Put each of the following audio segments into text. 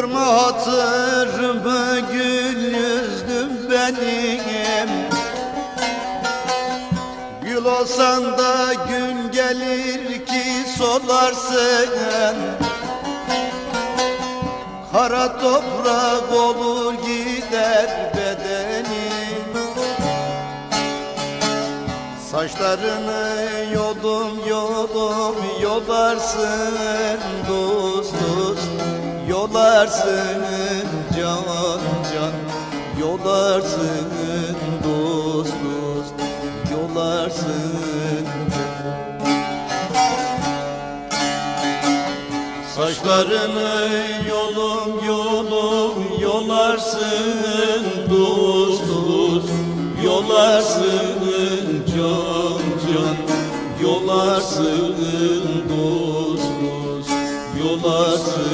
Kırma hatırımı gül yüzlüm benim Gül olsan da gün gelir ki solarsın. Kara toprak olur gider bedenin Saçlarını yolum yolum yolarsın dost dost. Yolarsın can can. Yolarsın dost dost Yolarsın can Saçlarını yolum yolum yolarsın dost dost. Yolarsın can can Yolarsın dost dost. Yolarsın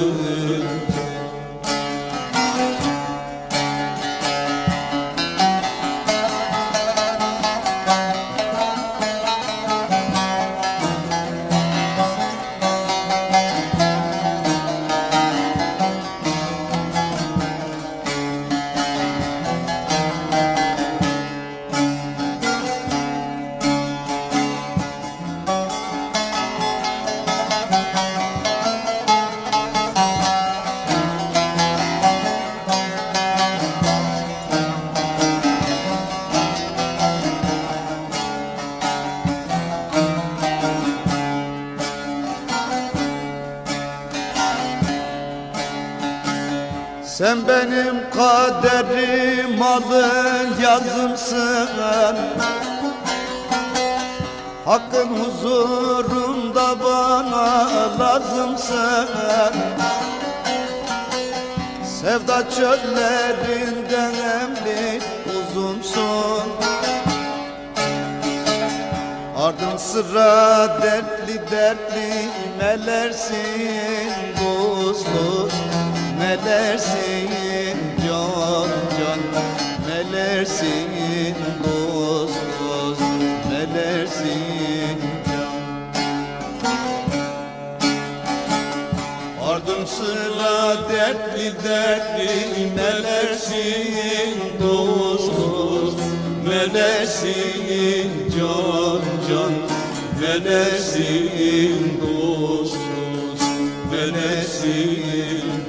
Sen benim kaderim alın yazımsın. Hakkın huzurunda bana lazımsın. Sevda çöllerinden emli uzunsun. Ardın sıra dertli dertli melersin dost dost Melersin can can. Melersin dost dost. Melersin can. Ardın sıra dertli dertli. Melersin dost dost. Melersin can can. Melersin dost dost. Melersin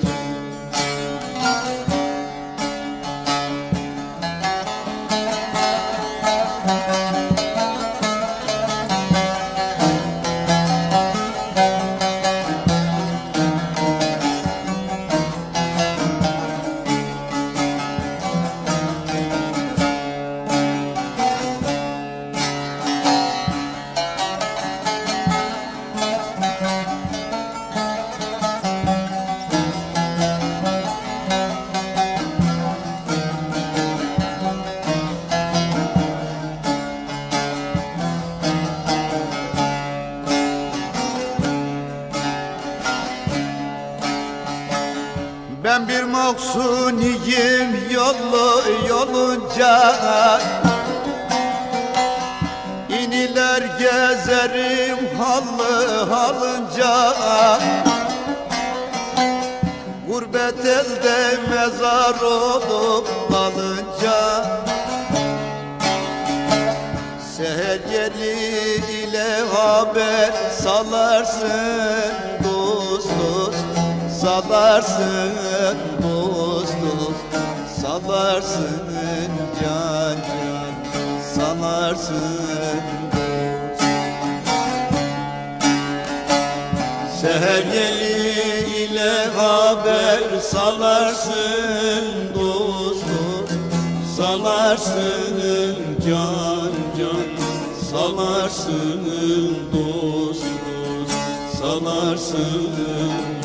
Ben bir mahzuniyim yolu yolunca. İniler gezerim halı halınca. Gurbet elde mezar olup kalınca Seher geli ile haber salarsın Salarsın dost dost Salarsın can can Salarsın dost Seher ile haber salarsın dost Salarsın can can Salarsın dost dost Salarsın